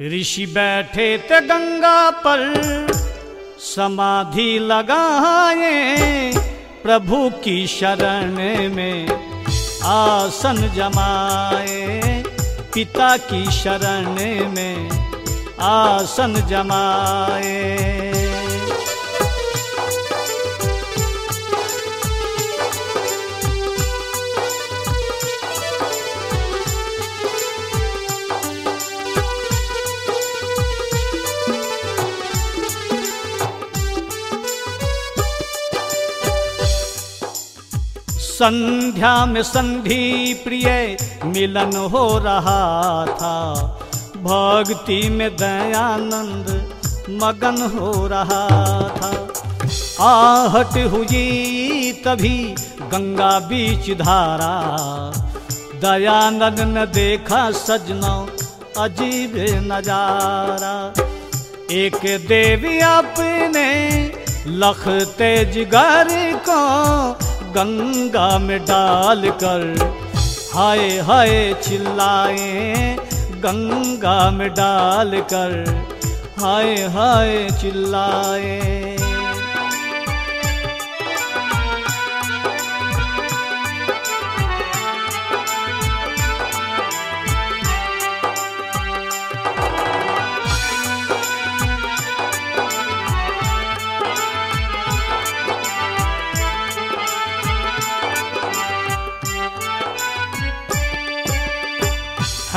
ऋषि बैठे थे गंगा पर, समाधि लगाए प्रभु की शरण में। आसन जमाए पिता की शरण में, आसन जमाए संध्या में संधि प्रिय मिलन हो रहा था। भक्ति में दयानंद मगन हो रहा था। आहट हुई तभी गंगा बीच धारा। दयानंद ने देखा सजना अजीब नज़ारा। एक देवी अपने लख तेज गर को गंगा में डाल कर हाय हाय चिल्लाए गंगा में डाल कर हाय हाय चिल्लाए।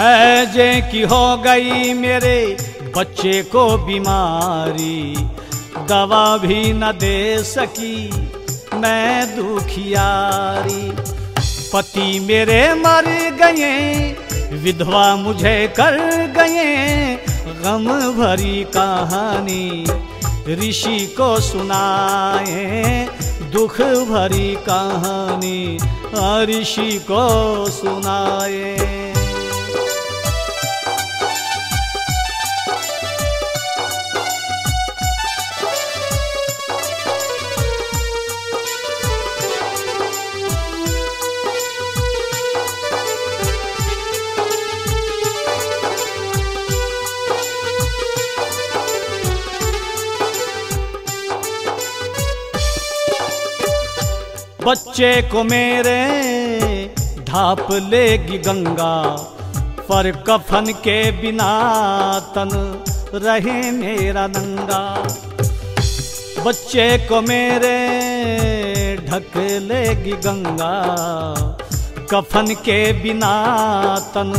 है जे की हो गई मेरे बच्चे को बीमारी। दवा भी न दे सकी मैं दुखियारी पति मेरे मर गए, विधवा मुझे कर गए, गम भरी कहानी। ऋषि को सुनाए दुख भरी कहानी। ऋषि को सुनाए। बच्चे को मेरे ढाप लेगी गंगा, पर कफन के बिना तन रहे मेरा नंगा। बच्चे को मेरे ढक लेगी गंगा, कफन के बिना तन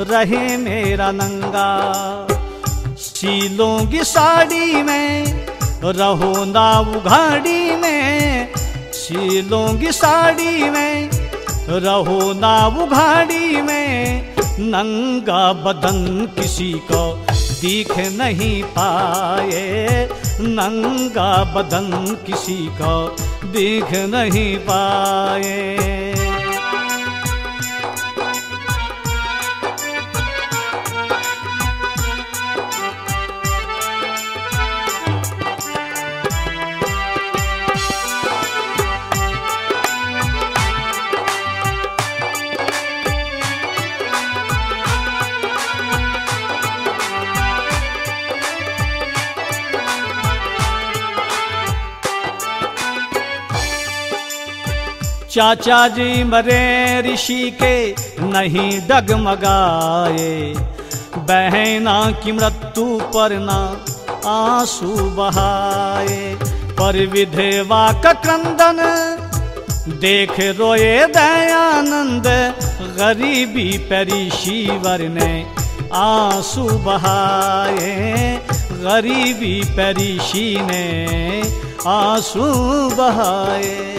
रहे मेरा नंगा। सीलोंगी साड़ी में, रहो ना उघाड़ी में सीलोंगी साड़ी में, रहो ना उघाड़ी में। नंगा बदन किसी को दिख नहीं पाए। नंगा बदन किसी को दिख नहीं पाए। चाचा जी मरे ऋषि के नहीं डगमगाए। बहना की मृत्यु पर ना आँसू बहाए। पर विधवा का क्रंदन, देख रोए दयानंद, गरीबी परिशीवर ने आँसू बहाए। गरीबी परिशी ने आँसू बहाए।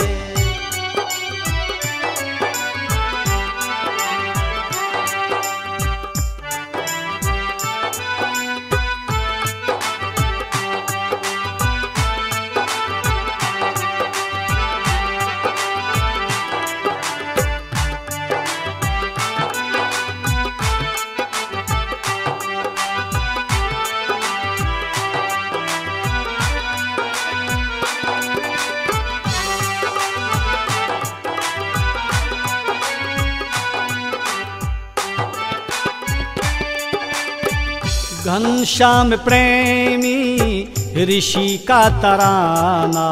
घनश्याम प्रेमी ऋषि का तराना,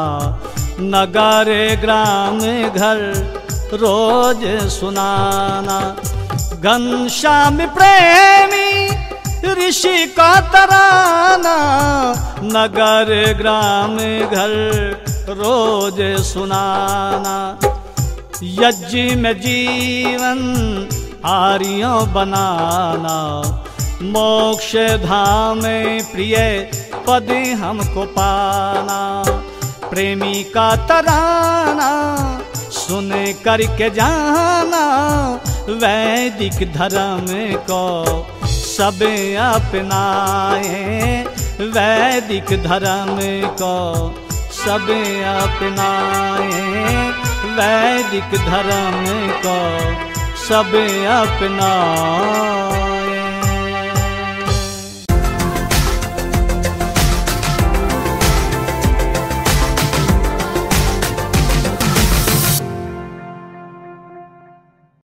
नगर ग्राम घर रोज सुनाना। घनश्याम प्रेमी ऋषि का तराना, नगर ग्राम घर रोज सुनाना। यज्ञ में जीवन आर्यों बनाना मोक्ष धाम प्रिय पद हमको पाना प्रेमी का तराना, सुन करके जाना, वैदिक धर्म को सब अपनाए, वैदिक धर्म को सब अपनाए, वैदिक धर्म को सब अपना